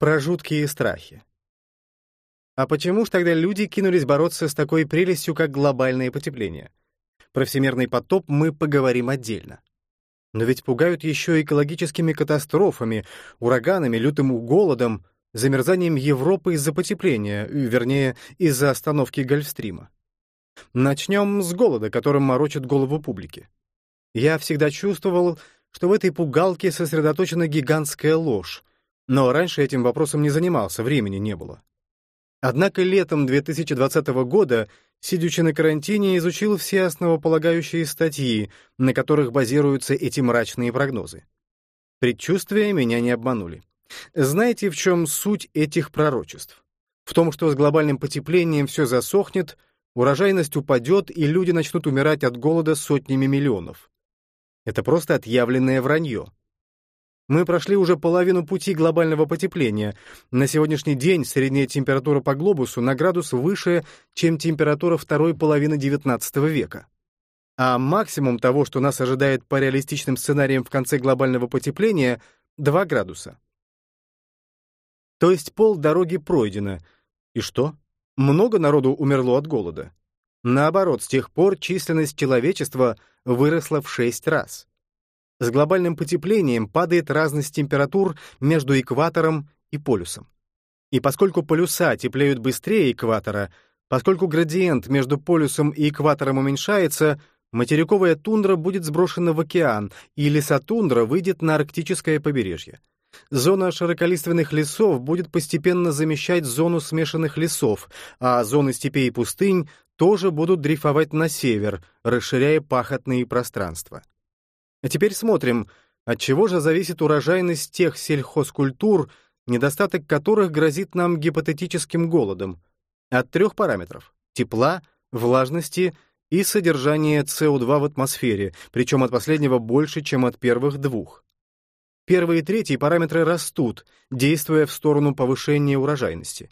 Про жуткие страхи. А почему ж тогда люди кинулись бороться с такой прелестью, как глобальное потепление? Про всемирный потоп мы поговорим отдельно. Но ведь пугают еще экологическими катастрофами, ураганами, лютым голодом, замерзанием Европы из-за потепления, вернее, из-за остановки Гольфстрима. Начнем с голода, которым морочит голову публики. Я всегда чувствовал, что в этой пугалке сосредоточена гигантская ложь, но раньше этим вопросом не занимался, времени не было. Однако летом 2020 года, сидячи на карантине, изучил все основополагающие статьи, на которых базируются эти мрачные прогнозы. Предчувствия меня не обманули. Знаете, в чем суть этих пророчеств? В том, что с глобальным потеплением все засохнет, урожайность упадет, и люди начнут умирать от голода сотнями миллионов. Это просто отъявленное вранье. Мы прошли уже половину пути глобального потепления. На сегодняшний день средняя температура по глобусу на градус выше, чем температура второй половины XIX века. А максимум того, что нас ожидает по реалистичным сценариям в конце глобального потепления — 2 градуса. То есть пол дороги пройдено. И что? Много народу умерло от голода. Наоборот, с тех пор численность человечества выросла в 6 раз. С глобальным потеплением падает разность температур между экватором и полюсом. И поскольку полюса теплеют быстрее экватора, поскольку градиент между полюсом и экватором уменьшается, материковая тундра будет сброшена в океан, и лесотундра выйдет на арктическое побережье. Зона широколиственных лесов будет постепенно замещать зону смешанных лесов, а зоны степей и пустынь тоже будут дрейфовать на север, расширяя пахотные пространства. А теперь смотрим, от чего же зависит урожайность тех сельхозкультур, недостаток которых грозит нам гипотетическим голодом. От трех параметров — тепла, влажности и содержания СО2 в атмосфере, причем от последнего больше, чем от первых двух. Первые и третьи параметры растут, действуя в сторону повышения урожайности.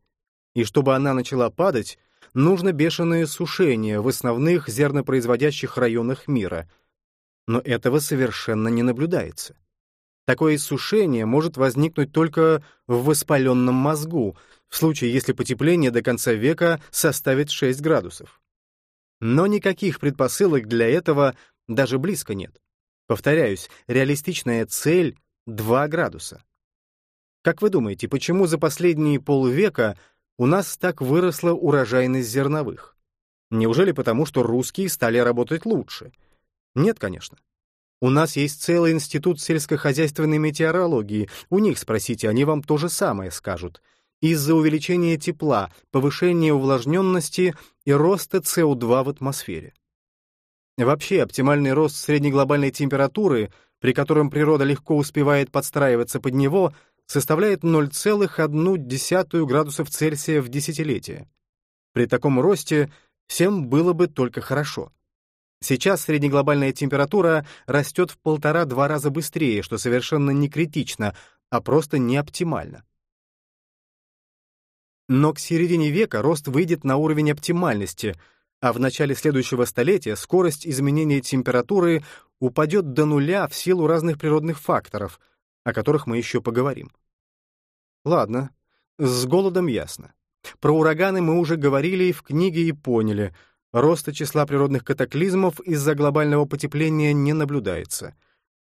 И чтобы она начала падать, нужно бешеное сушение в основных зернопроизводящих районах мира — но этого совершенно не наблюдается. Такое иссушение может возникнуть только в воспаленном мозгу, в случае, если потепление до конца века составит 6 градусов. Но никаких предпосылок для этого даже близко нет. Повторяюсь, реалистичная цель — 2 градуса. Как вы думаете, почему за последние полвека у нас так выросла урожайность зерновых? Неужели потому, что русские стали работать лучше — нет, конечно. У нас есть целый институт сельскохозяйственной метеорологии. У них спросите, они вам то же самое скажут. Из-за увеличения тепла, повышения увлажненности и роста СО2 в атмосфере. Вообще, оптимальный рост среднеглобальной температуры, при котором природа легко успевает подстраиваться под него, составляет 0,1 градусов Цельсия в десятилетие. При таком росте всем было бы только хорошо. Сейчас среднеглобальная температура растет в полтора-два раза быстрее, что совершенно не критично, а просто не оптимально. Но к середине века рост выйдет на уровень оптимальности, а в начале следующего столетия скорость изменения температуры упадет до нуля в силу разных природных факторов, о которых мы еще поговорим. Ладно, с голодом ясно. Про ураганы мы уже говорили и в книге и поняли — Роста числа природных катаклизмов из-за глобального потепления не наблюдается.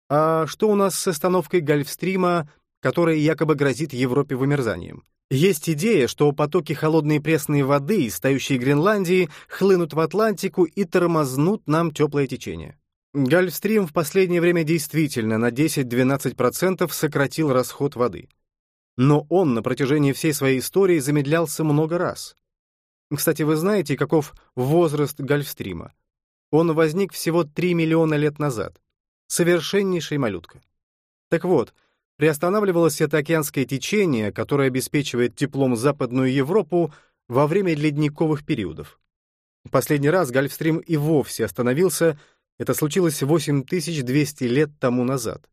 А что у нас с остановкой Гольфстрима, которая якобы грозит Европе вымерзанием? Есть идея, что потоки холодной пресной воды, истающие Гренландии, хлынут в Атлантику и тормознут нам теплое течение. Гольфстрим в последнее время действительно на 10-12% сократил расход воды. Но он на протяжении всей своей истории замедлялся много раз. Кстати, вы знаете, каков возраст Гольфстрима? Он возник всего 3 миллиона лет назад. Совершеннейший малютка. Так вот, приостанавливалось это океанское течение, которое обеспечивает теплом Западную Европу во время ледниковых периодов. Последний раз Гольфстрим и вовсе остановился, это случилось 8200 лет тому назад.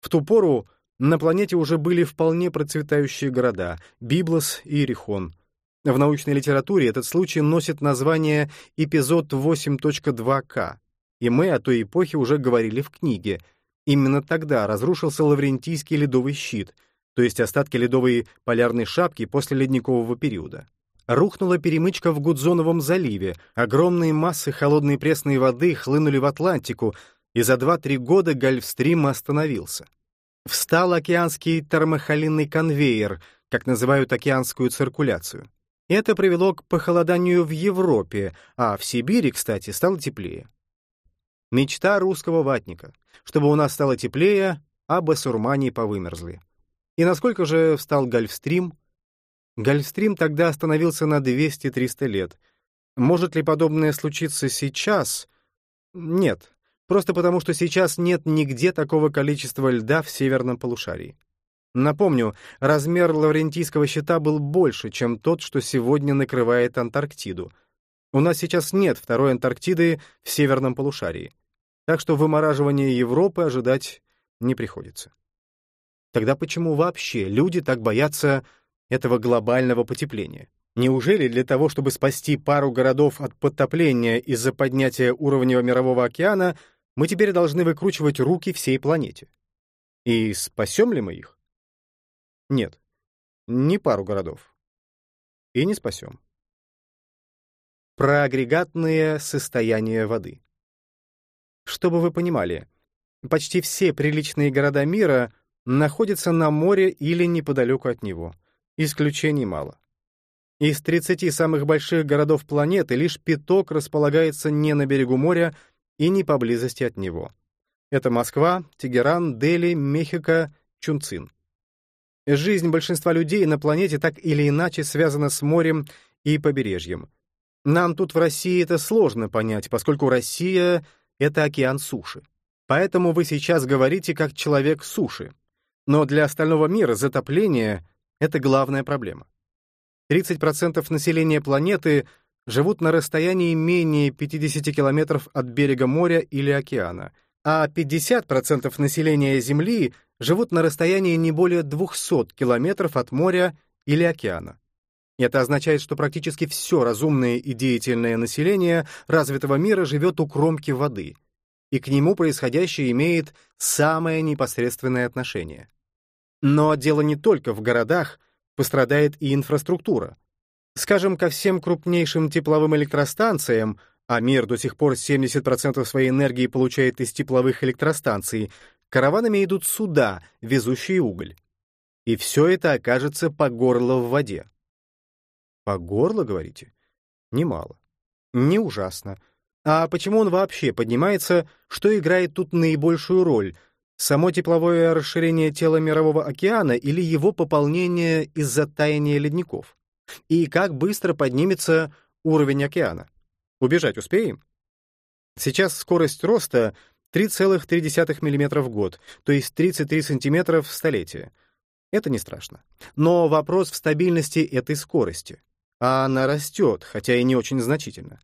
В ту пору на планете уже были вполне процветающие города — Библос и Иерихон — в научной литературе этот случай носит название «эпизод 8.2К», и мы о той эпохе уже говорили в книге. Именно тогда разрушился Лаврентийский ледовый щит, то есть остатки ледовой полярной шапки после ледникового периода. Рухнула перемычка в Гудзоновом заливе, огромные массы холодной пресной воды хлынули в Атлантику, и за 2-3 года Гольфстрим остановился. Встал океанский термохолинный конвейер, как называют океанскую циркуляцию. Это привело к похолоданию в Европе, а в Сибири, кстати, стало теплее. Мечта русского ватника. Чтобы у нас стало теплее, а басурмане повымерзли. И насколько же встал Гольфстрим? Гольфстрим тогда остановился на 200-300 лет. Может ли подобное случиться сейчас? Нет. Просто потому, что сейчас нет нигде такого количества льда в северном полушарии. Напомню, размер Лаврентийского щита был больше, чем тот, что сегодня накрывает Антарктиду. У нас сейчас нет второй Антарктиды в северном полушарии. Так что вымораживания Европы ожидать не приходится. Тогда почему вообще люди так боятся этого глобального потепления? Неужели для того, чтобы спасти пару городов от подтопления из-за поднятия уровня мирового океана, мы теперь должны выкручивать руки всей планете? И спасем ли мы их? Нет, не пару городов. И не спасем. Про агрегатное состояние воды. Чтобы вы понимали, почти все приличные города мира находятся на море или неподалеку от него. Исключений мало. Из 30 самых больших городов планеты лишь пяток располагается не на берегу моря и не поблизости от него. Это Москва, Тегеран, Дели, Мехико, Чунцин. Жизнь большинства людей на планете так или иначе связана с морем и побережьем. Нам тут в России это сложно понять, поскольку Россия это океан суши. Поэтому вы сейчас говорите как человек суши. Но для остального мира затопление — это главная проблема. 30% населения планеты живут на расстоянии менее 50 километров от берега моря или океана, а 50% населения Земли живут на расстоянии не более 200 километров от моря или океана. Это означает, что практически все разумное и деятельное население развитого мира живет у кромки воды, и к нему происходящее имеет самое непосредственное отношение. Но дело не только в городах, пострадает и инфраструктура. Скажем, ко всем крупнейшим тепловым электростанциям, а мир до сих пор 70% своей энергии получает из тепловых электростанций, караванами идут суда, везущие уголь. И все это окажется по горло в воде. По горло, говорите? Немало. Не ужасно. А почему он вообще поднимается, что играет тут наибольшую роль? Само тепловое расширение тела Мирового океана или его пополнение из-за таяния ледников? И как быстро поднимется уровень океана? Убежать успеем? Сейчас скорость роста 3,3 мм в год, то есть 33 см в столетие. Это не страшно. Но вопрос в стабильности этой скорости а она растет, хотя и не очень значительно.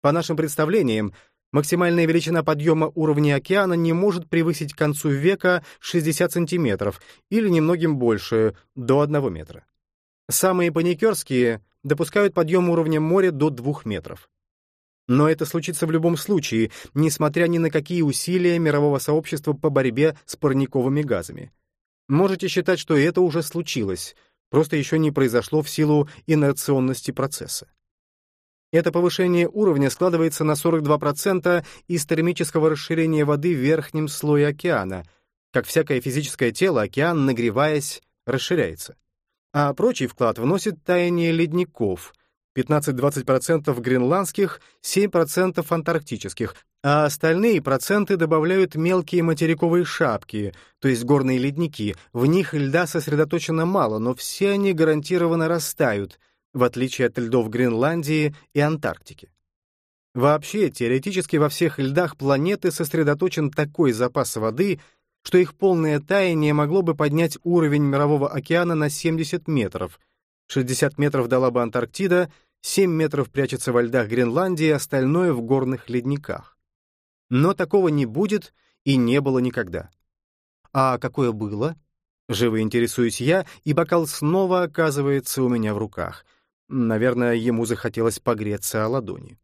По нашим представлениям, максимальная величина подъема уровня океана не может превысить к концу века 60 сантиметров или немногим больше, до 1 метра. Самые паникерские допускают подъем уровня моря до 2 метров. Но это случится в любом случае, несмотря ни на какие усилия мирового сообщества по борьбе с парниковыми газами. Можете считать, что это уже случилось, просто еще не произошло в силу инерционности процесса. Это повышение уровня складывается на 42% из термического расширения воды в верхнем слое океана. Как всякое физическое тело, океан, нагреваясь, расширяется. А прочий вклад вносит таяние ледников — 15-20% гренландских, 7% антарктических, а остальные проценты добавляют мелкие материковые шапки, то есть горные ледники. В них льда сосредоточено мало, но все они гарантированно растают, в отличие от льдов Гренландии и Антарктики. Вообще, теоретически во всех льдах планеты сосредоточен такой запас воды, что их полное таяние могло бы поднять уровень Мирового океана на 70 метров. 60 метров дала бы Антарктида — 7 метров прячется во льдах Гренландии, остальное в горных ледниках. Но такого не будет и не было никогда. А какое было? Живо интересуюсь я, и бокал снова оказывается у меня в руках. Наверное, ему захотелось погреться о ладони.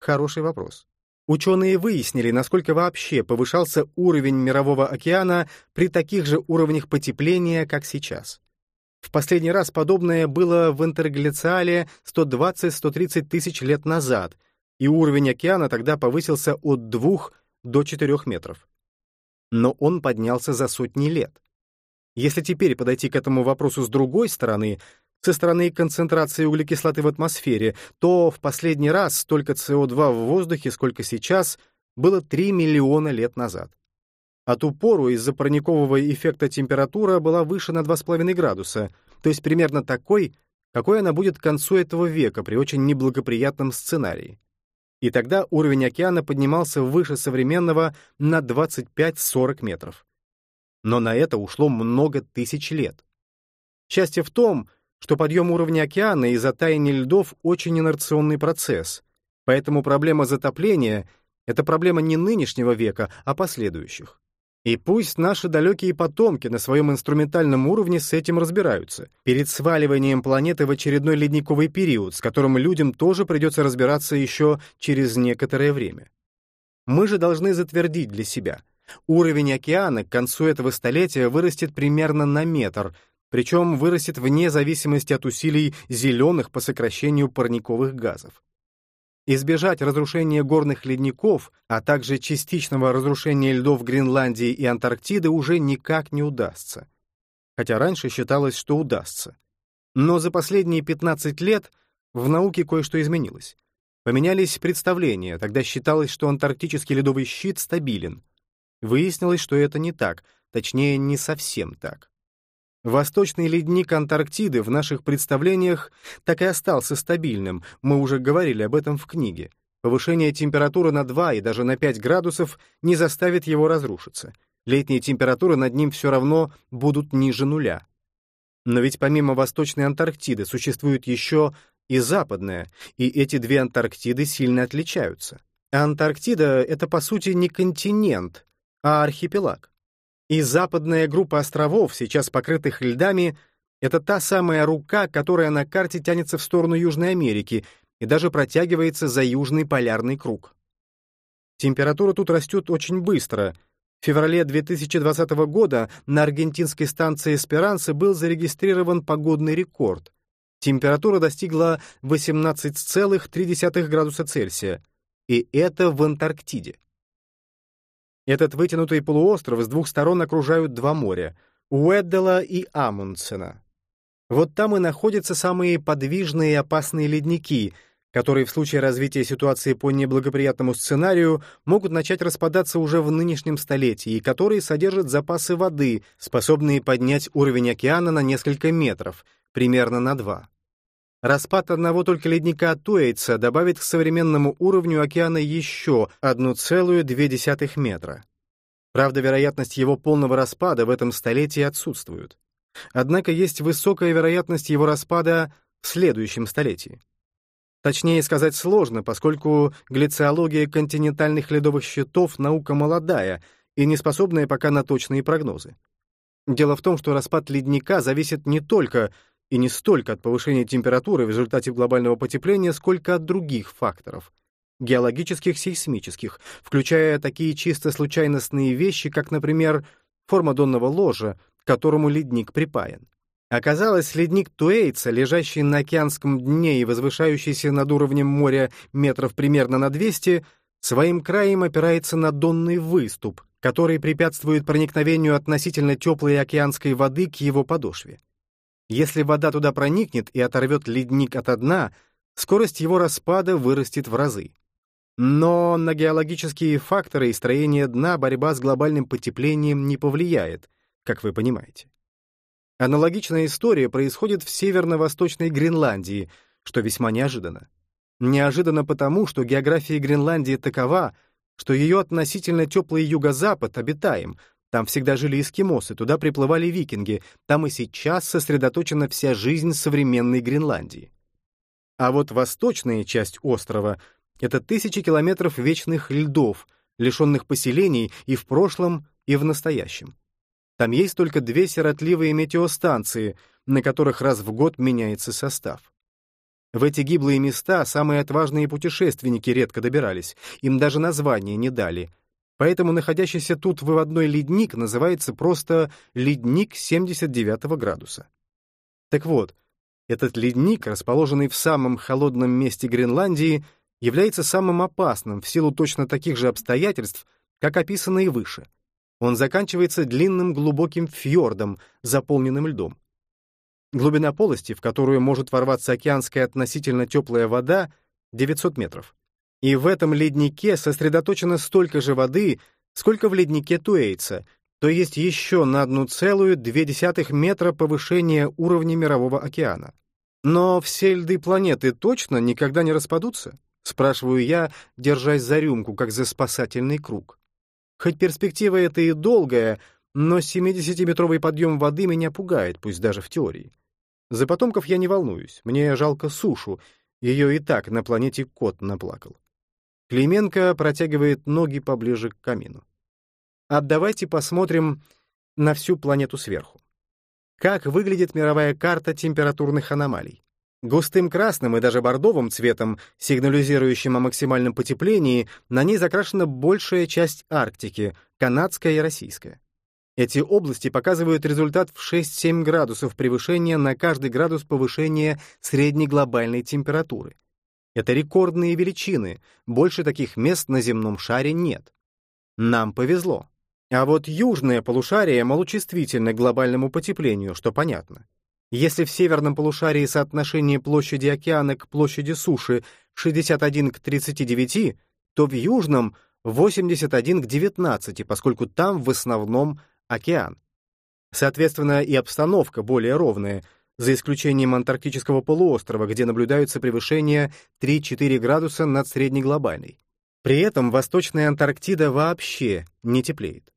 Хороший вопрос. Ученые выяснили, насколько вообще повышался уровень Мирового океана при таких же уровнях потепления, как сейчас. В последний раз подобное было в интерглициале 120-130 тысяч лет назад, и уровень океана тогда повысился от 2 до 4 метров. Но он поднялся за сотни лет. Если теперь подойти к этому вопросу с другой стороны, со стороны концентрации углекислоты в атмосфере, то в последний раз столько СО2 в воздухе, сколько сейчас, было 3 миллиона лет назад. А ту пору из-за парникового эффекта температура была выше на 2,5 градуса, то есть примерно такой, какой она будет к концу этого века при очень неблагоприятном сценарии. И тогда уровень океана поднимался выше современного на 25-40 метров. Но на это ушло много тысяч лет. Счастье в том, что подъем уровня океана из-за таяния льдов очень инерционный процесс, поэтому проблема затопления — это проблема не нынешнего века, а последующих. И пусть наши далекие потомки на своем инструментальном уровне с этим разбираются, перед сваливанием планеты в очередной ледниковый период, с которым людям тоже придется разбираться еще через некоторое время. Мы же должны затвердить для себя. Уровень океана к концу этого столетия вырастет примерно на метр, причем вырастет вне зависимости от усилий зеленых по сокращению парниковых газов. Избежать разрушения горных ледников, а также частичного разрушения льдов Гренландии и Антарктиды уже никак не удастся. Хотя раньше считалось, что удастся. Но за последние 15 лет в науке кое-что изменилось. Поменялись представления, тогда считалось, что антарктический ледовый щит стабилен. Выяснилось, что это не так, точнее, не совсем так. Восточный ледник Антарктиды в наших представлениях так и остался стабильным, мы уже говорили об этом в книге. Повышение температуры на 2 и даже на 5 градусов не заставит его разрушиться. Летние температуры над ним все равно будут ниже нуля. Но ведь помимо Восточной Антарктиды существует еще и Западная, и эти две Антарктиды сильно отличаются. Антарктида — это, по сути, не континент, а архипелаг. И западная группа островов, сейчас покрытых льдами, это та самая рука, которая на карте тянется в сторону Южной Америки и даже протягивается за Южный полярный круг. Температура тут растет очень быстро. В феврале 2020 года на аргентинской станции Эсперанса был зарегистрирован погодный рекорд. Температура достигла 18,3 градуса Цельсия. И это в Антарктиде. Этот вытянутый полуостров с двух сторон окружают два моря — Уэддела и Амундсена. Вот там и находятся самые подвижные и опасные ледники, которые в случае развития ситуации по неблагоприятному сценарию могут начать распадаться уже в нынешнем столетии и которые содержат запасы воды, способные поднять уровень океана на несколько метров, примерно на два. Распад одного только ледника Туэйтса добавит к современному уровню океана еще 1,2 метра. Правда, вероятность его полного распада в этом столетии отсутствует. Однако есть высокая вероятность его распада в следующем столетии. Точнее сказать сложно, поскольку глициология континентальных ледовых щитов — наука молодая и не способная пока на точные прогнозы. Дело в том, что распад ледника зависит не только и не столько от повышения температуры в результате глобального потепления, сколько от других факторов — геологических, сейсмических, включая такие чисто случайностные вещи, как, например, форма донного ложа, к которому ледник припаян. Оказалось, ледник Туэйца, лежащий на океанском дне и возвышающийся над уровнем моря метров примерно на 200, своим краем опирается на донный выступ, который препятствует проникновению относительно теплой океанской воды к его подошве. Если вода туда проникнет и оторвет ледник от дна, скорость его распада вырастет в разы. Но на геологические факторы и строение дна борьба с глобальным потеплением не повлияет, как вы понимаете. Аналогичная история происходит в северно-восточной Гренландии, что весьма неожиданно. Неожиданно потому, что география Гренландии такова, что ее относительно теплый юго-запад обитаем — там всегда жили эскимосы, туда приплывали викинги, там и сейчас сосредоточена вся жизнь современной Гренландии. А вот восточная часть острова — это тысячи километров вечных льдов, лишенных поселений и в прошлом, и в настоящем. Там есть только две сиротливые метеостанции, на которых раз в год меняется состав. В эти гиблые места самые отважные путешественники редко добирались, им даже название не дали. Поэтому находящийся тут выводной ледник называется просто «ледник 79 градуса». Так вот, этот ледник, расположенный в самом холодном месте Гренландии, является самым опасным в силу точно таких же обстоятельств, как описанные выше. Он заканчивается длинным глубоким фьордом, заполненным льдом. Глубина полости, в которую может ворваться океанская относительно теплая вода, 900 метров. И в этом леднике сосредоточено столько же воды, сколько в леднике Туэйца, то есть еще на 1,2 метра повышения уровня Мирового океана. Но все льды планеты точно никогда не распадутся? Спрашиваю я, держась за рюмку, как за спасательный круг. Хоть перспектива эта и долгая, но 70-метровый подъем воды меня пугает, пусть даже в теории. За потомков я не волнуюсь, мне жалко сушу, ее и так на планете кот наплакал. Клименко протягивает ноги поближе к камину. А давайте посмотрим на всю планету сверху. Как выглядит мировая карта температурных аномалий? Густым красным и даже бордовым цветом, сигнализирующим о максимальном потеплении, на ней закрашена большая часть Арктики, канадская и российская. Эти области показывают результат в 6-7 градусов превышения на каждый градус повышения средней глобальной температуры. Это рекордные величины, больше таких мест на земном шаре нет. Нам повезло. А вот южное полушарие малочувствительно к глобальному потеплению, что понятно. Если в северном полушарии соотношение площади океана к площади суши 61 к 39, то в южном 81 к 19, поскольку там в основном океан. Соответственно, и обстановка более ровная, за исключением антарктического полуострова, где наблюдаются превышения 3-4 градуса над среднеглобальной. При этом Восточная Антарктида вообще не теплеет.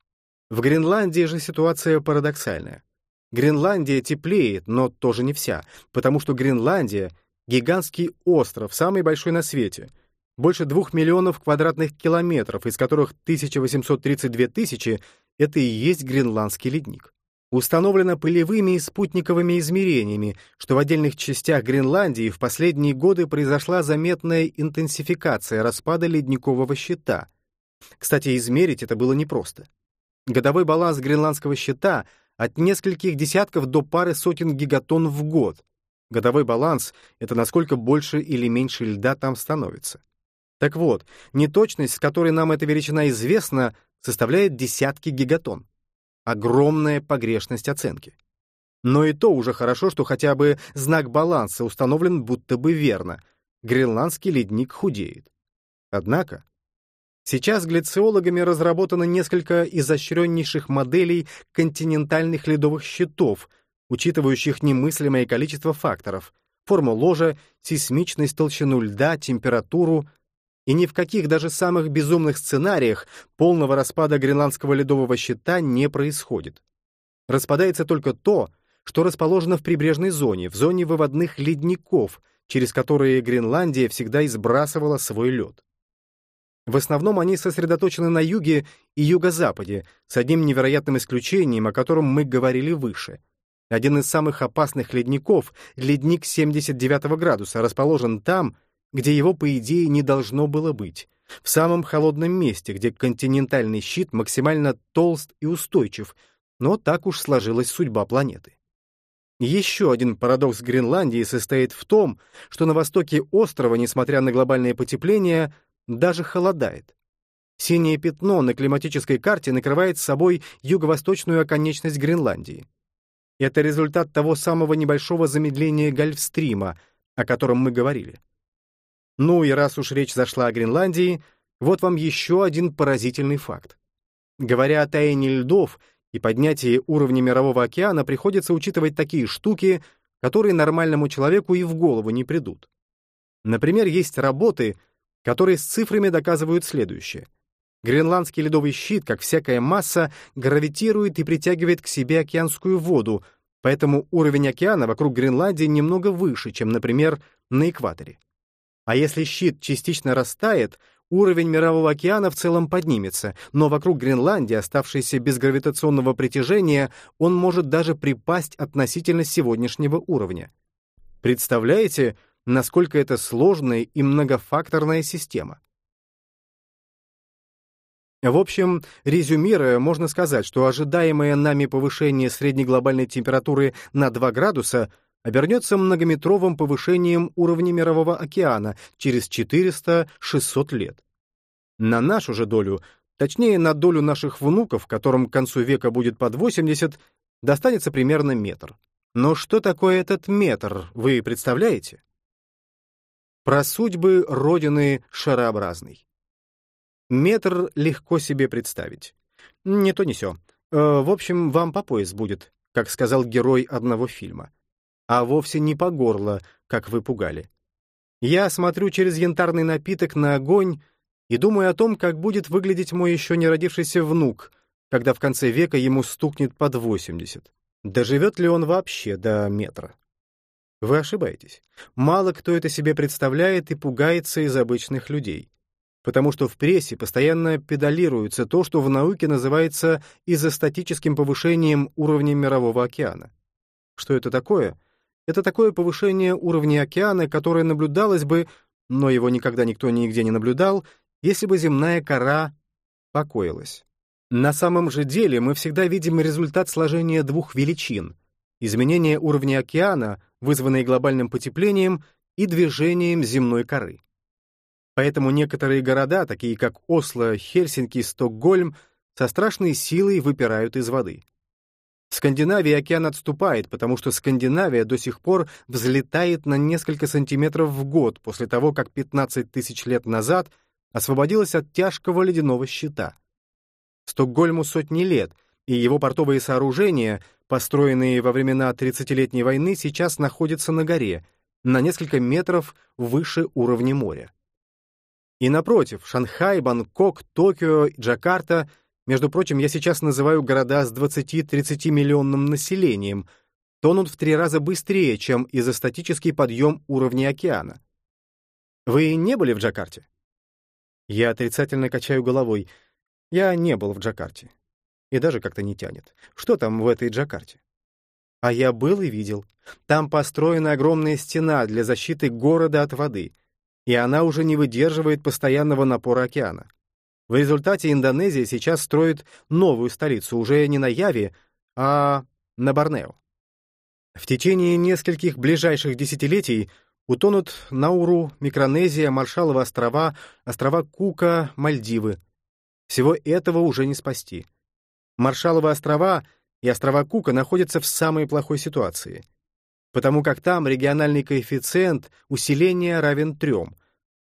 В Гренландии же ситуация парадоксальная. Гренландия теплеет, но тоже не вся, потому что Гренландия — гигантский остров, самый большой на свете, больше двух миллионов квадратных километров, из которых 1832 тысячи это и есть гренландский ледник. Установлено пылевыми и спутниковыми измерениями, что в отдельных частях Гренландии в последние годы произошла заметная интенсификация распада ледникового щита. Кстати, измерить это было непросто. Годовой баланс гренландского щита от нескольких десятков до пары сотен гигатон в год. Годовой баланс — это насколько больше или меньше льда там становится. Так вот, неточность, с которой нам эта величина известна, составляет десятки гигатон. Огромная погрешность оценки. Но и то уже хорошо, что хотя бы знак баланса установлен будто бы верно. Гренландский ледник худеет. Однако, сейчас глициологами разработано несколько изощреннейших моделей континентальных ледовых щитов, учитывающих немыслимое количество факторов — форму ложа, сейсмичность, толщину льда, температуру, и ни в каких даже самых безумных сценариях полного распада гренландского ледового щита не происходит. Распадается только то, что расположено в прибрежной зоне, в зоне выводных ледников, через которые Гренландия всегда избрасывала свой лед. В основном они сосредоточены на юге и юго-западе, с одним невероятным исключением, о котором мы говорили выше. Один из самых опасных ледников, ледник 79 градуса, расположен там, где его, по идее, не должно было быть, в самом холодном месте, где континентальный щит максимально толст и устойчив, но так уж сложилась судьба планеты. Еще один парадокс Гренландии состоит в том, что на востоке острова, несмотря на глобальное потепление, даже холодает. Синее пятно на климатической карте накрывает собой юго-восточную оконечность Гренландии. Это результат того самого небольшого замедления Гольфстрима, о котором мы говорили. Ну и раз уж речь зашла о Гренландии, вот вам еще один поразительный факт. Говоря о таянии льдов и поднятии уровня Мирового океана, приходится учитывать такие штуки, которые нормальному человеку и в голову не придут. Например, есть работы, которые с цифрами доказывают следующее. Гренландский ледовый щит, как всякая масса, гравитирует и притягивает к себе океанскую воду, поэтому уровень океана вокруг Гренландии немного выше, чем, например, на экваторе. А если щит частично растает, уровень Мирового океана в целом поднимется, но вокруг Гренландии, оставшейся без гравитационного притяжения, он может даже припасть относительно сегодняшнего уровня. Представляете, насколько это сложная и многофакторная система. В общем, резюмируя, можно сказать, что ожидаемое нами повышение среднеглобальной температуры на 2 градуса обернется многометровым повышением уровня Мирового океана через 400-600 лет. На нашу же долю, точнее на долю наших внуков, которым к концу века будет под 80, достанется примерно метр. Но что такое этот метр, вы представляете? Про судьбы родины шарообразной. Метр легко себе представить. Не то не сё. Э, в общем, вам по пояс будет, как сказал герой одного фильма. А вовсе не по горло, как вы пугали. Я смотрю через янтарный напиток на огонь и думаю о том, как будет выглядеть мой еще не родившийся внук, когда в конце века ему стукнет под 80. Доживет ли он вообще до метра? Вы ошибаетесь. Мало кто это себе представляет и пугается из обычных людей потому что в прессе постоянно педалируется то, что в науке называется изостатическим повышением уровня Мирового океана. Что это такое? Это такое повышение уровня океана, которое наблюдалось бы, но его никогда никто нигде не наблюдал, если бы земная кора покоилась. На самом же деле мы всегда видим результат сложения двух величин — изменение уровня океана, вызванное глобальным потеплением, и движением земной коры. Поэтому некоторые города, такие как Осло, Хельсинки, Стокгольм, со страшной силой выпирают из воды. В Скандинавии океан отступает, потому что Скандинавия до сих пор взлетает на несколько сантиметров в год после того, как 15 тысяч лет назад освободилась от тяжкого ледяного щита. Стокгольму сотни лет, и его портовые сооружения, построенные во времена 30-летней войны, сейчас находятся на горе, на несколько метров выше уровня моря. И напротив, Шанхай, Бангкок, Токио, Джакарта, между прочим, я сейчас называю города с 20-30 миллионным населением, тонут в три раза быстрее, чем изостатический подъем уровня океана. Вы не были в Джакарте? Я отрицательно качаю головой. Я не был в Джакарте. И даже как-то не тянет. Что там в этой Джакарте? А я был и видел. Там построена огромная стена для защиты города от воды — и она уже не выдерживает постоянного напора океана. В результате Индонезия сейчас строит новую столицу, уже не на Яве, а на Борнео. В течение нескольких ближайших десятилетий утонут Науру, Микронезия, Маршалловы острова, острова Кука, Мальдивы. Всего этого уже не спасти. Маршалловы острова и острова Кука находятся в самой плохой ситуации — потому как там региональный коэффициент усиления равен трем.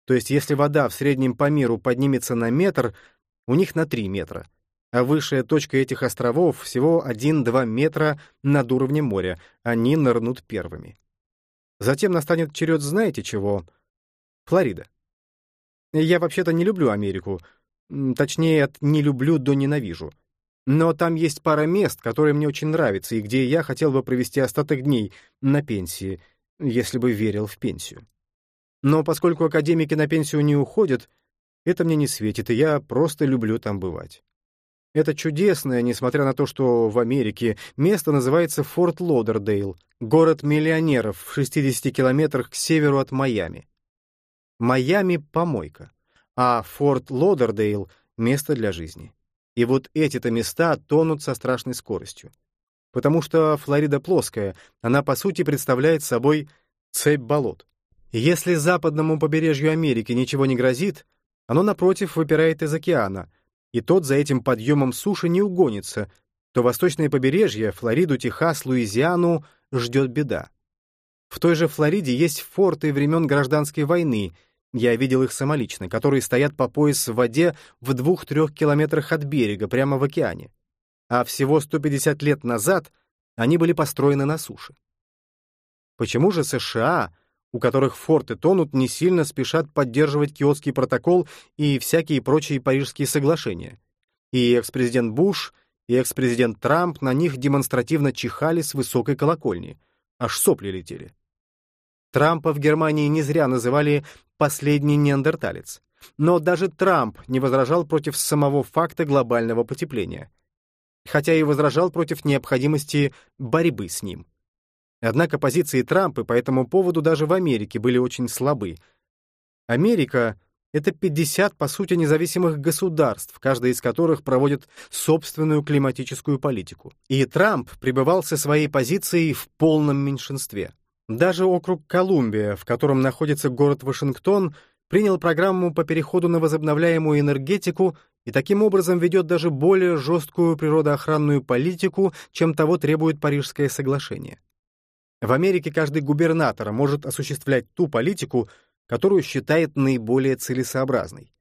То есть если вода в среднем по миру поднимется на метр, у них на 3 метра, а высшая точка этих островов всего 1-2 метра над уровнем моря, они нырнут первыми. Затем настанет черед знаете чего? Флорида. Я вообще-то не люблю Америку. Точнее, от «не люблю» до «ненавижу». Но там есть пара мест, которые мне очень нравятся, и где я хотел бы провести остаток дней на пенсии, если бы верил в пенсию. Но поскольку академики на пенсию не уходят, это мне не светит, и я просто люблю там бывать. Это чудесное, несмотря на то, что в Америке место называется Форт Лодердейл, город миллионеров в 60 километрах к северу от Майами. Майами — помойка, а Форт Лодердейл — место для жизни. И вот эти-то места тонут со страшной скоростью. Потому что Флорида плоская, она по сути представляет собой цепь болот. Если западному побережью Америки ничего не грозит, оно, напротив, выпирает из океана, и тот за этим подъемом суши не угонится, то восточное побережье, Флориду, Техас, Луизиану ждет беда. В той же Флориде есть форты времен гражданской войны, я видел их самолично, которые стоят по пояс в воде в двух-трех километрах от берега, прямо в океане. А всего 150 лет назад они были построены на суше. Почему же США, у которых форты тонут, не сильно спешат поддерживать Киотский протокол и всякие прочие парижские соглашения? И экс-президент Буш, и экс-президент Трамп на них демонстративно чихали с высокой колокольни. Аж сопли летели. Трампа в Германии не зря называли «последний неандерталец». Но даже Трамп не возражал против самого факта глобального потепления. Хотя и возражал против необходимости борьбы с ним. Однако позиции Трампа по этому поводу даже в Америке были очень слабы. Америка — это 50, по сути, независимых государств, каждая из которых проводит собственную климатическую политику. И Трамп пребывал со своей позицией в полном меньшинстве. Даже округ Колумбия, в котором находится город Вашингтон, принял программу по переходу на возобновляемую энергетику и таким образом ведет даже более жесткую природоохранную политику, чем того требует Парижское соглашение. В Америке каждый губернатор может осуществлять ту политику, которую считает наиболее целесообразной.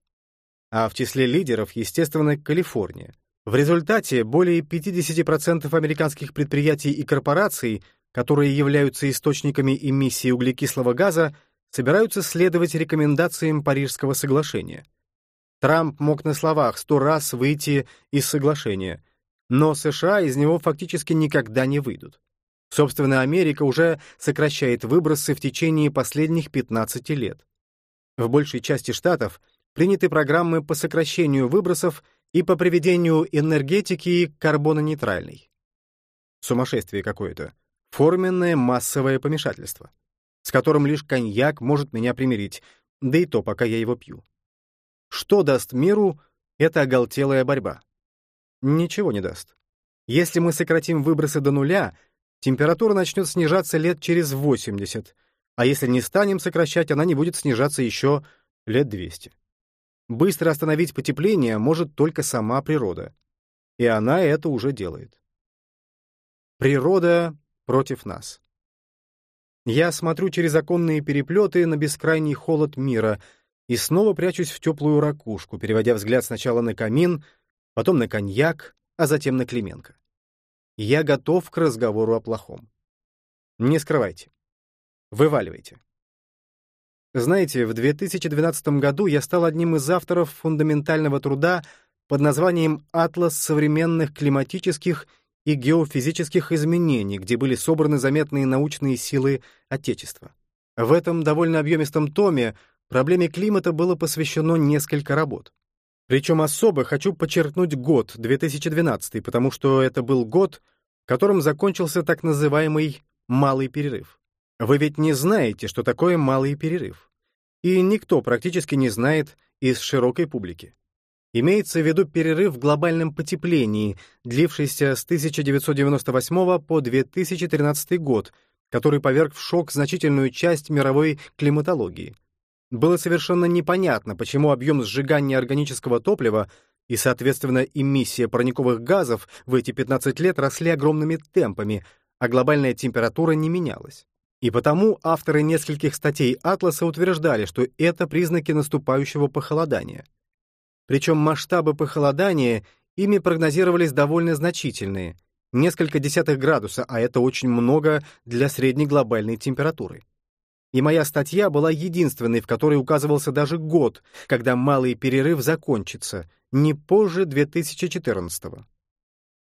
А в числе лидеров, естественно, Калифорния. В результате более 50% американских предприятий и корпораций, которые являются источниками эмиссии углекислого газа, собираются следовать рекомендациям Парижского соглашения. Трамп мог на словах сто раз выйти из соглашения, но США из него фактически никогда не выйдут. Собственно, Америка уже сокращает выбросы в течение последних 15 лет. В большей части штатов приняты программы по сокращению выбросов и по приведению энергетики карбононейтральной. Сумасшествие какое-то. Форменное массовое помешательство с которым лишь коньяк может меня примирить, да и то, пока я его пью. Что даст миру эта оголтелая борьба? Ничего не даст. Если мы сократим выбросы до нуля, температура начнет снижаться лет через 80, а если не станем сокращать, она не будет снижаться еще лет 200. Быстро остановить потепление может только сама природа. И она это уже делает. Природа против нас. Я смотрю через оконные переплеты на бескрайний холод мира и снова прячусь в теплую ракушку, переводя взгляд сначала на камин, потом на коньяк, а затем на Клименко. Я готов к разговору о плохом. Не скрывайте. Вываливайте. Знаете, в 2012 году я стал одним из авторов фундаментального труда под названием «Атлас современных климатических и геофизических изменений, где были собраны заметные научные силы Отечества. В этом довольно объемистом томе проблеме климата было посвящено несколько работ. Причем особо хочу подчеркнуть год, 2012, потому что это был год, которым закончился так называемый «малый перерыв». Вы ведь не знаете, что такое малый перерыв. И никто практически не знает из широкой публики. Имеется в виду перерыв в глобальном потеплении, длившийся с 1998 по 2013 год, который поверг в шок значительную часть мировой климатологии. Было совершенно непонятно, почему объем сжигания органического топлива и, соответственно, эмиссия парниковых газов в эти 15 лет росли огромными темпами, а глобальная температура не менялась. И потому авторы нескольких статей «Атласа» утверждали, что это признаки наступающего похолодания. Причем масштабы похолодания ими прогнозировались довольно значительные, несколько десятых градуса, а это очень много для средней глобальной температуры. И моя статья была единственной, в которой указывался даже год, когда малый перерыв закончится, не позже 2014 -го.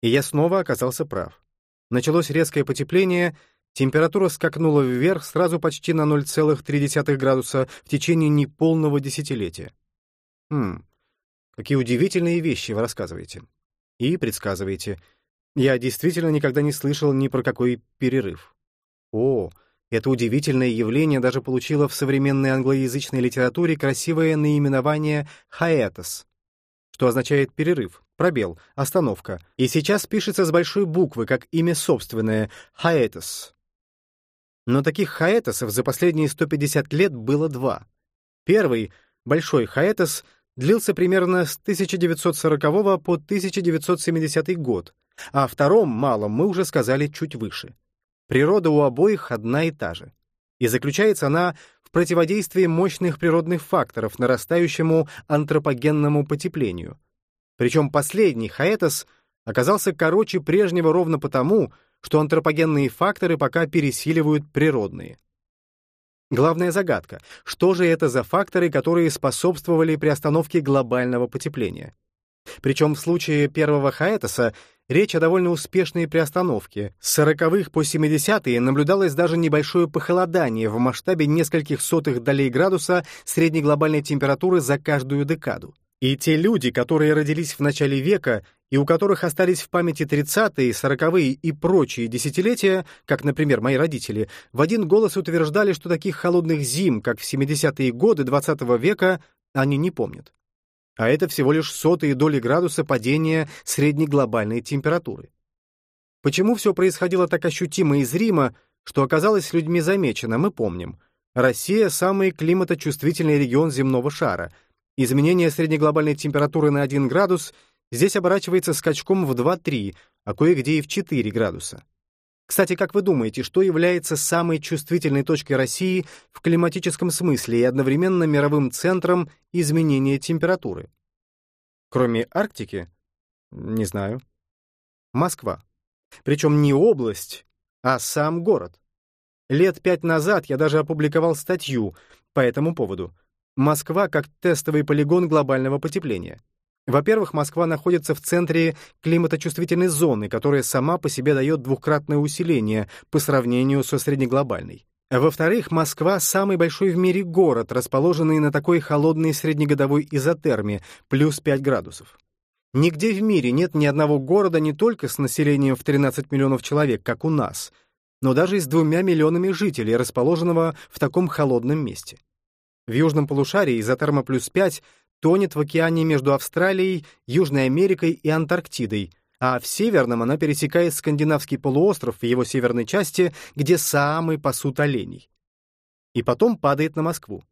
И я снова оказался прав. Началось резкое потепление, температура скакнула вверх сразу почти на 0,3 градуса в течение неполного десятилетия. Хм, Какие удивительные вещи вы рассказываете. И предсказываете. Я действительно никогда не слышал ни про какой перерыв. О, это удивительное явление даже получило в современной англоязычной литературе красивое наименование «хаэтос», что означает «перерыв», «пробел», «остановка», и сейчас пишется с большой буквы, как имя собственное «хаэтос». Но таких хаэтосов за последние 150 лет было два. Первый, большой хаэтос — длился примерно с 1940 по 1970 год, а о втором, малом, мы уже сказали чуть выше. Природа у обоих одна и та же. И заключается она в противодействии мощных природных факторов нарастающему антропогенному потеплению. Причем последний, Хаэтос, оказался короче прежнего ровно потому, что антропогенные факторы пока пересиливают природные. Главная загадка — что же это за факторы, которые способствовали приостановке глобального потепления? Причем в случае первого Хаэтоса речь о довольно успешной приостановке. С 40-х по 70-е наблюдалось даже небольшое похолодание в масштабе нескольких сотых долей градуса средней глобальной температуры за каждую декаду. И те люди, которые родились в начале века и у которых остались в памяти 30-е, 40-е и прочие десятилетия, как, например, мои родители, в один голос утверждали, что таких холодных зим, как в 70-е годы XX -го века, они не помнят. А это всего лишь сотые доли градуса падения средней глобальной температуры. Почему все происходило так ощутимо и зримо, что оказалось людьми замечено, мы помним. Россия — самый климаточувствительный регион земного шара. Изменение среднеглобальной температуры на 1 градус здесь оборачивается скачком в 2-3, а кое-где и в 4 градуса. Кстати, как вы думаете, что является самой чувствительной точкой России в климатическом смысле и одновременно мировым центром изменения температуры? Кроме Арктики? Не знаю. Москва. Причем не область, а сам город. Лет пять назад я даже опубликовал статью по этому поводу. Москва как тестовый полигон глобального потепления. Во-первых, Москва находится в центре климаточувствительной зоны, которая сама по себе дает двукратное усиление по сравнению со среднеглобальной. Во-вторых, Москва — самый большой в мире город, расположенный на такой холодной среднегодовой изотерме, плюс 5 градусов. Нигде в мире нет ни одного города не только с населением в 13 миллионов человек, как у нас, но даже с двумя миллионами жителей, расположенного в таком холодном месте. В южном полушарии изотерма плюс 5 тонет в океане между Австралией, Южной Америкой и Антарктидой, а в северном она пересекает Скандинавский полуостров в его северной части, где самый пасут оленей. И потом падает на Москву.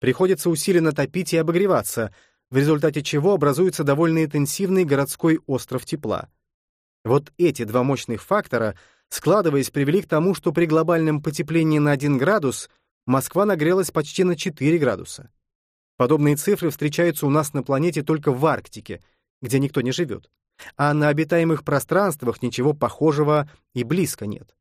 Приходится усиленно топить и обогреваться — в результате чего образуется довольно интенсивный городской остров тепла. Вот эти два мощных фактора, складываясь, привели к тому, что при глобальном потеплении на 1 градус Москва нагрелась почти на 4 градуса. Подобные цифры встречаются у нас на планете только в Арктике, где никто не живет. А на обитаемых пространствах ничего похожего и близко нет.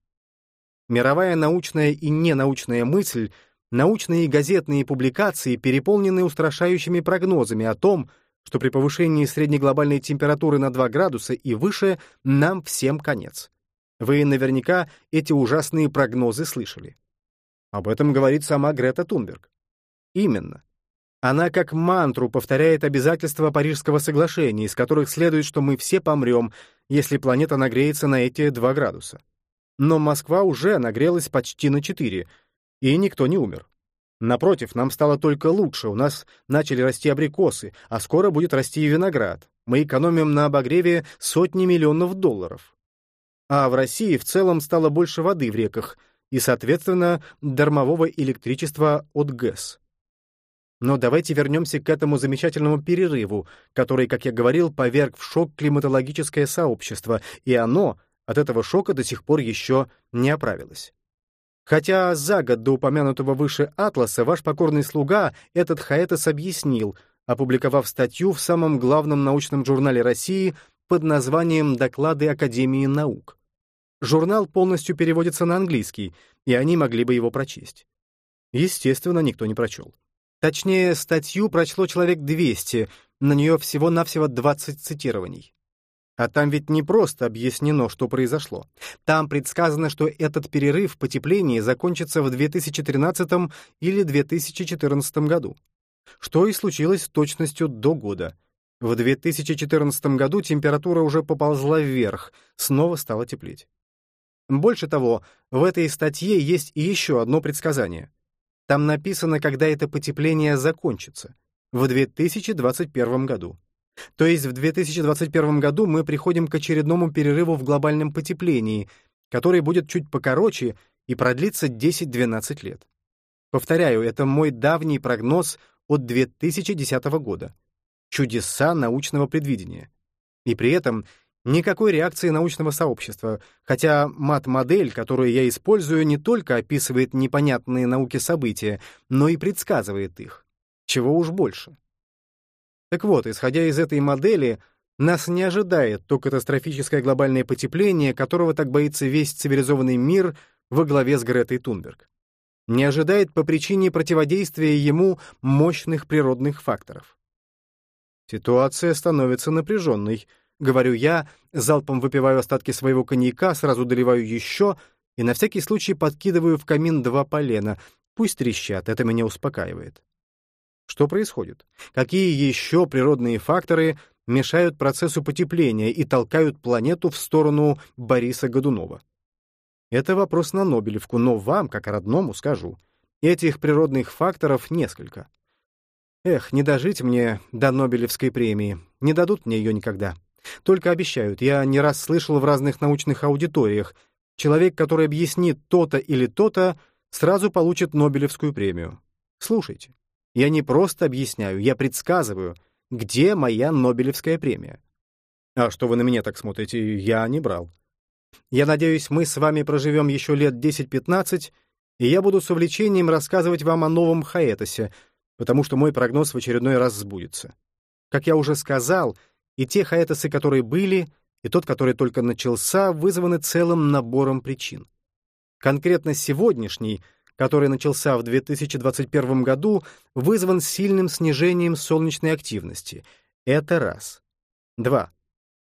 Мировая научная и ненаучная мысль Научные и газетные публикации переполнены устрашающими прогнозами о том, что при повышении среднеглобальной температуры на 2 градуса и выше нам всем конец. Вы наверняка эти ужасные прогнозы слышали. Об этом говорит сама Грета Тунберг. Именно. Она как мантру повторяет обязательства Парижского соглашения, из которых следует, что мы все помрем, если планета нагреется на эти 2 градуса. Но Москва уже нагрелась почти на 4, и никто не умер. Напротив, нам стало только лучше, у нас начали расти абрикосы, а скоро будет расти и виноград. Мы экономим на обогреве сотни миллионов долларов. А в России в целом стало больше воды в реках и, соответственно, дармового электричества от ГЭС. Но давайте вернемся к этому замечательному перерыву, который, как я говорил, поверг в шок климатологическое сообщество, и оно от этого шока до сих пор еще не оправилось. Хотя за год до упомянутого выше атласа ваш покорный слуга этот хаэтос объяснил, опубликовав статью в самом главном научном журнале России под названием «Доклады Академии наук». Журнал полностью переводится на английский, и они могли бы его прочесть. Естественно, никто не прочел. Точнее, статью прочло человек 200, на нее всего-навсего 20 цитирований. А там ведь не просто объяснено, что произошло. Там предсказано, что этот перерыв в потеплении закончится в 2013 или 2014 году. Что и случилось с точностью до года. В 2014 году температура уже поползла вверх, снова стало теплеть. Больше того, в этой статье есть еще одно предсказание. Там написано, когда это потепление закончится. В 2021 году. То есть в 2021 году мы приходим к очередному перерыву в глобальном потеплении, который будет чуть покороче и продлится 10-12 лет. Повторяю, это мой давний прогноз от 2010 года. Чудеса научного предвидения. И при этом никакой реакции научного сообщества, хотя мат-модель, которую я использую, не только описывает непонятные науке события, но и предсказывает их. Чего уж больше. Так вот, исходя из этой модели, нас не ожидает то катастрофическое глобальное потепление, которого так боится весь цивилизованный мир во главе с Гретой Тунберг. Не ожидает по причине противодействия ему мощных природных факторов. Ситуация становится напряженной, говорю я, залпом выпиваю остатки своего коньяка, сразу доливаю еще и на всякий случай подкидываю в камин два полена. Пусть трещат, это меня успокаивает. Что происходит? Какие еще природные факторы мешают процессу потепления и толкают планету в сторону Бориса Годунова? Это вопрос на Нобелевку, но вам, как родному, скажу. Этих природных факторов несколько. Эх, не дожить мне до Нобелевской премии. Не дадут мне ее никогда. Только обещают. Я не раз слышал в разных научных аудиториях. Человек, который объяснит то-то или то-то, сразу получит Нобелевскую премию. Слушайте, я не просто объясняю, я предсказываю, где моя Нобелевская премия. А что вы на меня так смотрите? Я не брал. Я надеюсь, мы с вами проживем еще лет 10-15, и я буду с увлечением рассказывать вам о новом Хаэтосе, потому что мой прогноз в очередной раз сбудется. Как я уже сказал, и те Хаэтосы, которые были, и тот, который только начался, вызваны целым набором причин. Конкретно сегодняшний, который начался в 2021 году, вызван сильным снижением солнечной активности. Это раз. Два.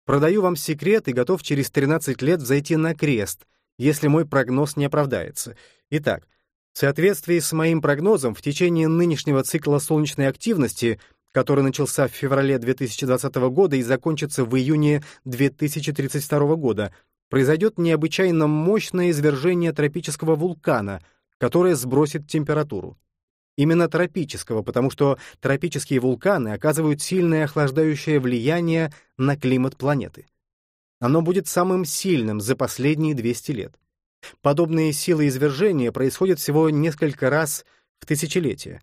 Продаю вам секрет и готов через 13 лет зайти на крест, если мой прогноз не оправдается. Итак, в соответствии с моим прогнозом, в течение нынешнего цикла солнечной активности, который начался в феврале 2020 года и закончится в июне 2032 года, произойдет необычайно мощное извержение тропического вулкана, которое сбросит температуру. Именно тропического, потому что тропические вулканы оказывают сильное охлаждающее влияние на климат планеты. Оно будет самым сильным за последние 200 лет. Подобные силы извержения происходят всего несколько раз в тысячелетие.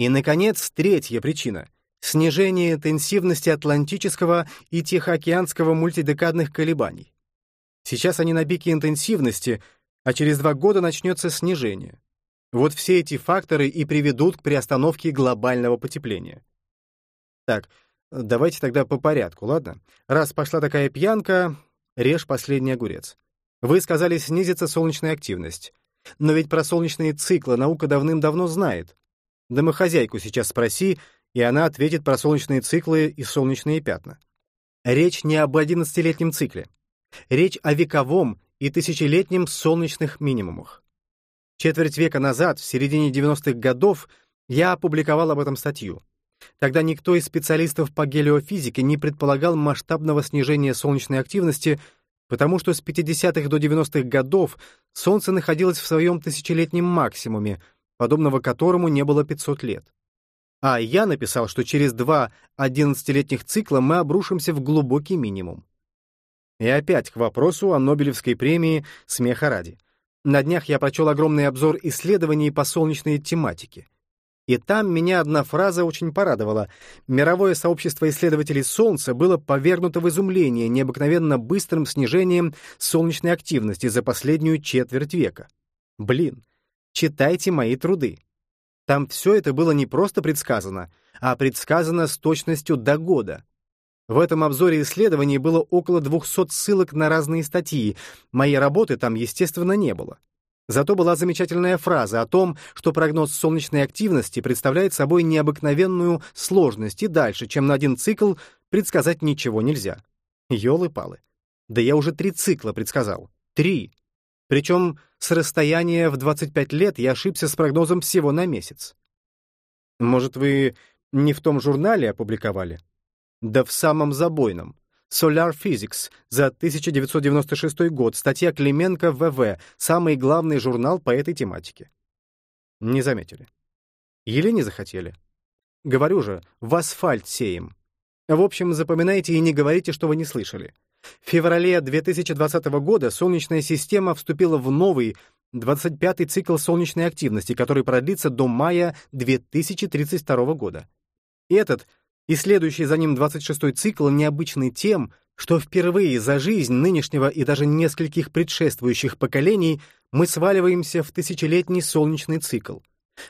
И, наконец, третья причина — снижение интенсивности атлантического и тихоокеанского мультидекадных колебаний. Сейчас они на пике интенсивности, а через два года начнется снижение. Вот все эти факторы и приведут к приостановке глобального потепления. Так, давайте тогда по порядку, ладно? Раз пошла такая пьянка, режь последний огурец. Вы сказали, снизится солнечная активность. Но ведь про солнечные циклы наука давным-давно знает. Домохозяйку сейчас спроси, и она ответит про солнечные циклы и солнечные пятна. Речь не об 11-летнем цикле. Речь о вековом и тысячелетнем солнечных минимумах. Четверть века назад, в середине 90-х годов, я опубликовал об этом статью. Тогда никто из специалистов по гелиофизике не предполагал масштабного снижения солнечной активности, потому что с 50-х до 90-х годов Солнце находилось в своем тысячелетнем максимуме, подобного которому не было 500 лет. А я написал, что через два 11-летних цикла мы обрушимся в глубокий минимум. И опять к вопросу о Нобелевской премии «Смеха ради». На днях я прочел огромный обзор исследований по солнечной тематике. И там меня одна фраза очень порадовала. Мировое сообщество исследователей Солнца было повергнуто в изумление необыкновенно быстрым снижением солнечной активности за последнюю четверть века. Блин, читайте мои труды. Там все это было не просто предсказано, а предсказано с точностью до года. В этом обзоре исследований было около 200 ссылок на разные статьи. Моей работы там, естественно, не было. Зато была замечательная фраза о том, что прогноз солнечной активности представляет собой необыкновенную сложность, и дальше, чем на один цикл, предсказать ничего нельзя. Ёлы-палы. Да я уже три цикла предсказал. Три. Причем с расстояния в 25 лет я ошибся с прогнозом всего на месяц. Может, вы не в том журнале опубликовали? Да в самом забойном. Solar Physics за 1996 год, статья Клименко ВВ, самый главный журнал по этой тематике. Не заметили. Или не захотели. Говорю же, в асфальт сеем. В общем, запоминайте и не говорите, что вы не слышали. В феврале 2020 года Солнечная система вступила в новый 25-й цикл солнечной активности, который продлится до мая 2032 года. Этот и следующий за ним 26-й цикл необычный тем, что впервые за жизнь нынешнего и даже нескольких предшествующих поколений мы сваливаемся в тысячелетний солнечный цикл.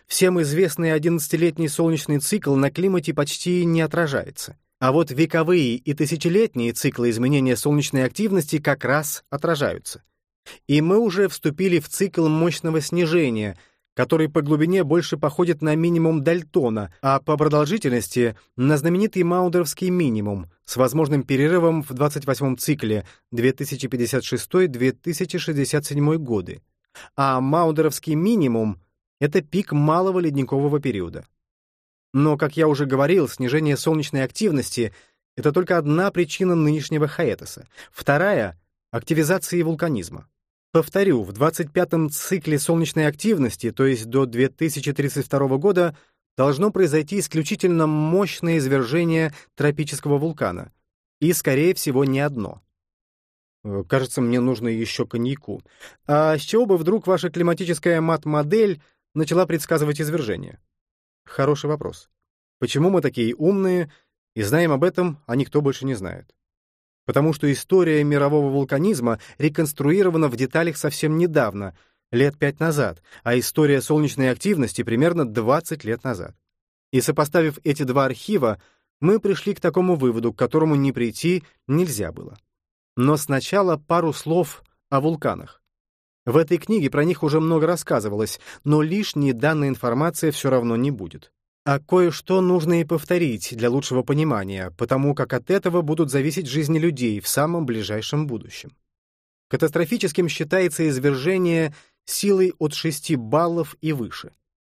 Всем известный 11-летний солнечный цикл на климате почти не отражается. А вот вековые и тысячелетние циклы изменения солнечной активности как раз отражаются. И мы уже вступили в цикл мощного снижения — который по глубине больше походит на минимум Дальтона, а по продолжительности — на знаменитый Маудеровский минимум с возможным перерывом в 28-м цикле 2056-2067 годы. А Маудеровский минимум — это пик малого ледникового периода. Но, как я уже говорил, снижение солнечной активности — это только одна причина нынешнего хаэтоса. Вторая — активизация вулканизма. Повторю, в 25-м цикле солнечной активности, то есть до 2032 года, должно произойти исключительно мощное извержение тропического вулкана. И, скорее всего, не одно. Э, кажется, мне нужно еще коньяку. А с чего бы вдруг ваша климатическая мат-модель начала предсказывать извержение? Хороший вопрос. Почему мы такие умные и знаем об этом, а никто больше не знает? Потому что история мирового вулканизма реконструирована в деталях совсем недавно, лет пять назад, а история солнечной активности примерно 20 лет назад. И сопоставив эти два архива, мы пришли к такому выводу, к которому не прийти нельзя было. Но сначала пару слов о вулканах. В этой книге про них уже много рассказывалось, но лишней данной информации все равно не будет. А кое-что нужно и повторить для лучшего понимания, потому как от этого будут зависеть жизни людей в самом ближайшем будущем. Катастрофическим считается извержение силой от 6 баллов и выше.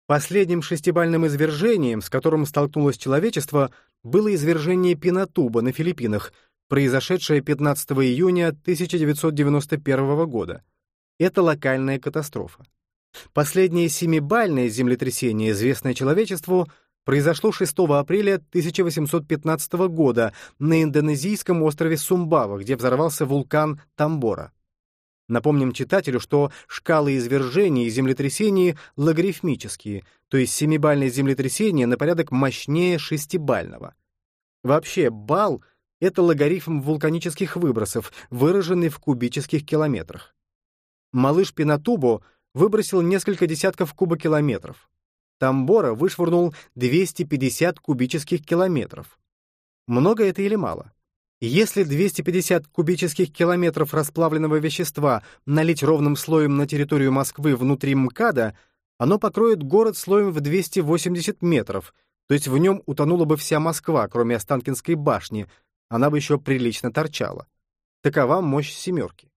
Последним шестибальным извержением, с которым столкнулось человечество, было извержение Пинатуба на Филиппинах, произошедшее 15 июня 1991 года. Это локальная катастрофа. Последнее семибальное землетрясение, известное человечеству, произошло 6 апреля 1815 года на индонезийском острове Сумбава, где взорвался вулкан Тамбора. Напомним читателю, что шкалы извержений и землетрясений логарифмические, то есть семибальное землетрясение на порядок мощнее шестибального. Вообще, бал — это логарифм вулканических выбросов, выраженный в кубических километрах. Малыш Пинатубо выбросил несколько десятков кубокилометров. Тамбора вышвырнул 250 кубических километров. Много это или мало? Если 250 кубических километров расплавленного вещества налить ровным слоем на территорию Москвы внутри МКАДа, оно покроет город слоем в 280 метров, то есть в нем утонула бы вся Москва, кроме Останкинской башни, она бы еще прилично торчала. Такова мощь «семерки».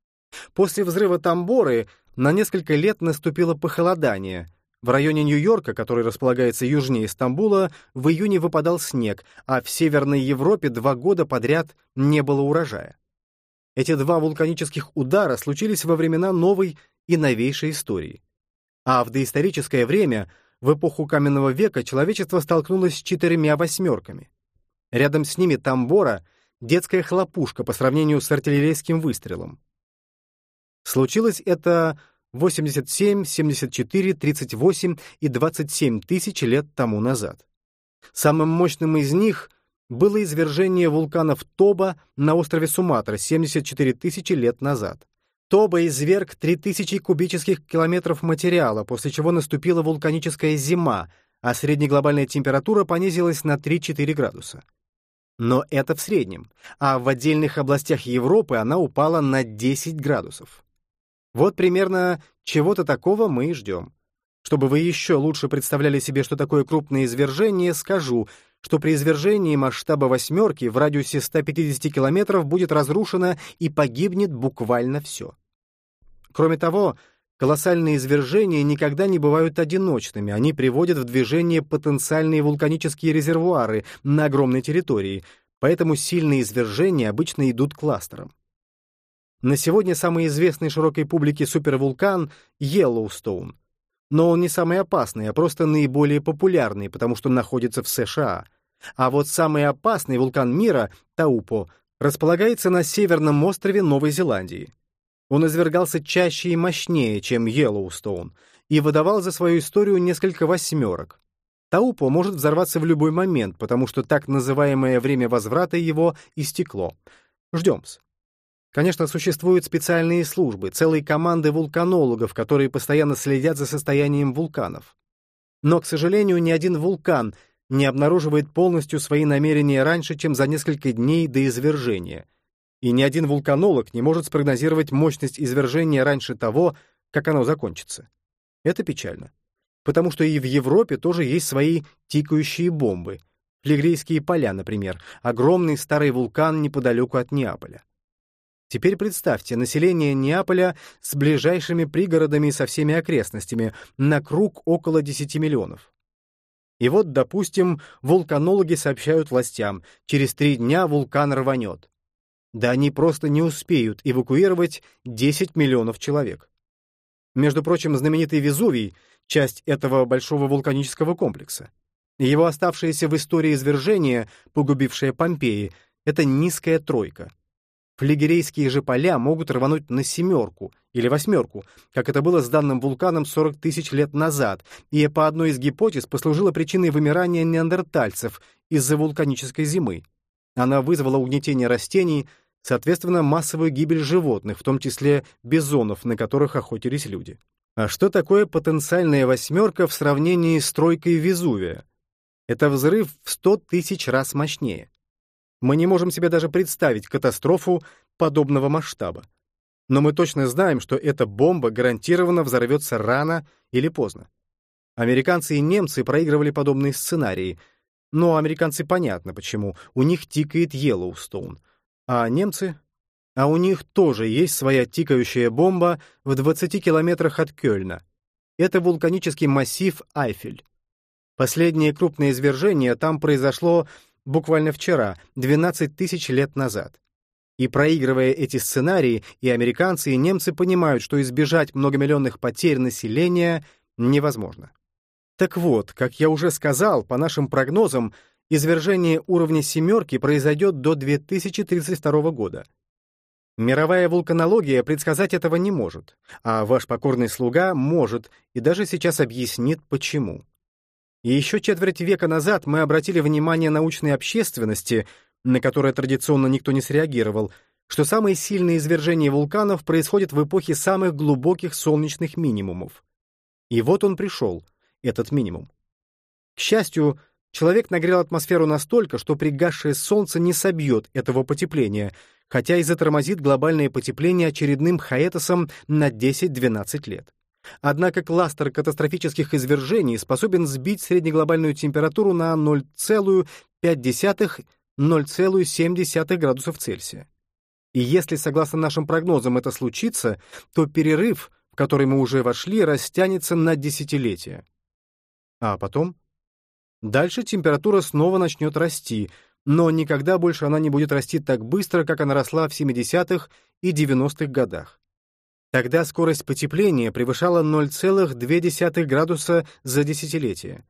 После взрыва Тамборы на несколько лет наступило похолодание, в районе Нью-Йорка, который располагается южнее Стамбула, в июне выпадал снег, а в Северной Европе два года подряд не было урожая. Эти два вулканических удара случились во времена новой и новейшей истории. А в доисторическое время, в эпоху каменного века, человечество столкнулось с четырьмя восьмерками. Рядом с ними Тамбора — детская хлопушка по сравнению с артиллерийским выстрелом. Случилось это 87, 74, 38 и 27 тысяч лет тому назад. Самым мощным из них было извержение вулканов Тоба на острове Суматра 74 тысячи лет назад. Тоба изверг 3000 кубических километров материала, после чего наступила вулканическая зима, а среднеглобальная температура понизилась на 3-4 градуса. Но это в среднем, а в отдельных областях Европы она упала на 10 градусов. Вот примерно чего-то такого мы и ждем. Чтобы вы еще лучше представляли себе, что такое крупное извержение, скажу, что при извержении масштаба «восьмерки» в радиусе 150 километров будет разрушено и погибнет буквально все. Кроме того, колоссальные извержения никогда не бывают одиночными, они приводят в движение потенциальные вулканические резервуары на огромной территории, поэтому сильные извержения обычно идут кластером. На сегодня самый известный широкой публике супервулкан — Йеллоустоун. Но он не самый опасный, а просто наиболее популярный, потому что находится в США. А вот самый опасный вулкан мира — Таупо — располагается на северном острове Новой Зеландии. Он извергался чаще и мощнее, чем Йеллоустоун, и выдавал за свою историю несколько восьмерок. Таупо может взорваться в любой момент, потому что так называемое время возврата его истекло. Ждем-с. Конечно, существуют специальные службы, целые команды вулканологов, которые постоянно следят за состоянием вулканов. Но, к сожалению, ни один вулкан не обнаруживает полностью свои намерения раньше, чем за несколько дней до извержения. И ни один вулканолог не может спрогнозировать мощность извержения раньше того, как оно закончится. Это печально. Потому что и в Европе тоже есть свои тикающие бомбы. Флегрейские поля, например, огромный старый вулкан неподалеку от Неаполя. Теперь представьте население Неаполя с ближайшими пригородами и со всеми окрестностями, на круг около 10 миллионов. И вот, допустим, вулканологи сообщают властям, через три дня вулкан рванет. Да они просто не успеют эвакуировать 10 миллионов человек. Между прочим, знаменитый Везувий — часть этого большого вулканического комплекса. Его оставшееся в истории извержение, погубившее Помпеи, — это низкая тройка. Флигерейские же поля могут рвануть на семерку или восьмерку, как это было с данным вулканом 40 тысяч лет назад, и по одной из гипотез послужила причиной вымирания неандертальцев из-за вулканической зимы. Она вызвала угнетение растений, соответственно, массовую гибель животных, в том числе бизонов, на которых охотились люди. А что такое потенциальная восьмерка в сравнении с тройкой Везувия? Это взрыв в 100 тысяч раз мощнее. Мы не можем себе даже представить катастрофу подобного масштаба. Но мы точно знаем, что эта бомба гарантированно взорвется рано или поздно. Американцы и немцы проигрывали подобные сценарии. Но американцы понятно почему. У них тикает Йеллоустоун. А немцы? А у них тоже есть своя тикающая бомба в 20 километрах от Кёльна. Это вулканический массив Айфель. Последнее крупное извержение там произошло буквально вчера, 12 тысяч лет назад. И проигрывая эти сценарии, и американцы, и немцы понимают, что избежать многомиллионных потерь населения невозможно. Так вот, как я уже сказал, по нашим прогнозам, извержение уровня «семерки» произойдет до 2032 года. Мировая вулканология предсказать этого не может, а ваш покорный слуга может и даже сейчас объяснит, почему. И еще четверть века назад мы обратили внимание научной общественности, на которое традиционно никто не среагировал, что самые сильные извержения вулканов происходят в эпохе самых глубоких солнечных минимумов. И вот он пришел, этот минимум. К счастью, человек нагрел атмосферу настолько, что пригасшее солнце не собьет этого потепления, хотя и затормозит глобальное потепление очередным хаэтосом на 10-12 лет. Однако кластер катастрофических извержений способен сбить среднеглобальную температуру на 0,5-0,7 градусов Цельсия. И если, согласно нашим прогнозам, это случится, то перерыв, в который мы уже вошли, растянется на десятилетия. А потом? Дальше температура снова начнет расти, но никогда больше она не будет расти так быстро, как она росла в 70-х и 90-х годах. Тогда скорость потепления превышала 0,2 градуса за десятилетие,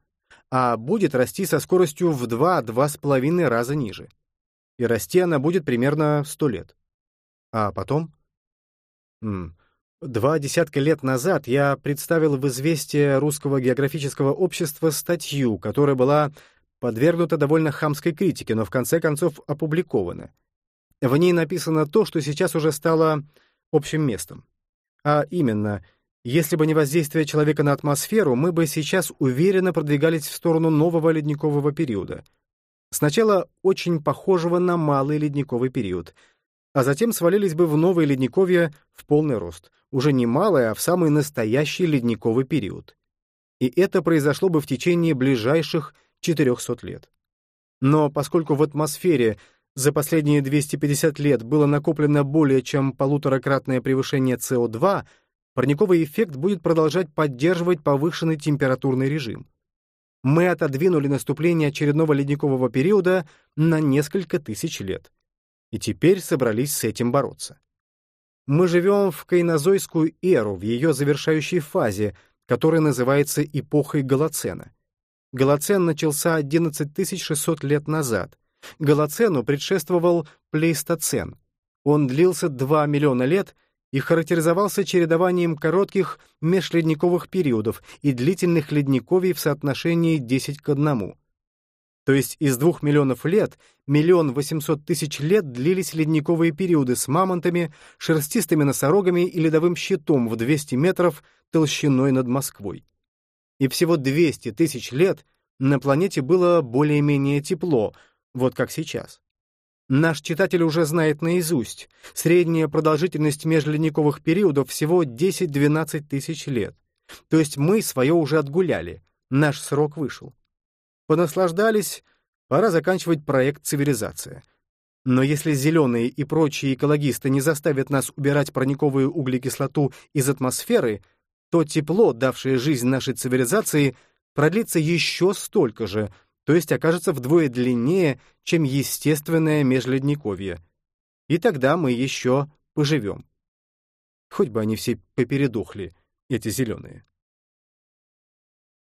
а будет расти со скоростью в 2-2,5 раза ниже. И расти она будет примерно 100 лет. А потом? Два десятка лет назад я представил в «Известие Русского географического общества» статью, которая была подвергнута довольно хамской критике, но в конце концов опубликована. В ней написано то, что сейчас уже стало общим местом. А именно, если бы не воздействие человека на атмосферу, мы бы сейчас уверенно продвигались в сторону нового ледникового периода. Сначала очень похожего на малый ледниковый период, а затем свалились бы в новое ледниковье в полный рост, уже не малое, а в самый настоящий ледниковый период. И это произошло бы в течение ближайших 400 лет. Но поскольку в атмосфере за последние 250 лет было накоплено более чем полуторакратное превышение СО2, парниковый эффект будет продолжать поддерживать повышенный температурный режим. Мы отодвинули наступление очередного ледникового периода на несколько тысяч лет. И теперь собрались с этим бороться. Мы живем в кайнозойскую эру, в ее завершающей фазе, которая называется эпохой Голоцена. Голоцен начался 11 600 лет назад — Голоцену предшествовал плейстоцен. Он длился 2 миллиона лет и характеризовался чередованием коротких межледниковых периодов и длительных ледниковий в соотношении 10 к 1. То есть из двух миллионов лет миллион восемьсот тысяч лет длились ледниковые периоды с мамонтами, шерстистыми носорогами и ледовым щитом в 200 метров толщиной над Москвой. И всего 200 тысяч лет на планете было более-менее тепло, вот как сейчас. Наш читатель уже знает наизусть. Средняя продолжительность межледниковых периодов всего 10-12 тысяч лет. То есть мы свое уже отгуляли. Наш срок вышел. Понаслаждались, пора заканчивать проект «Цивилизация». Но если зеленые и прочие экологисты не заставят нас убирать парниковую углекислоту из атмосферы, то тепло, давшее жизнь нашей цивилизации, продлится еще столько же, то есть окажется вдвое длиннее, чем естественное межледниковье. И тогда мы еще поживем. Хоть бы они все попередохли, эти зеленые.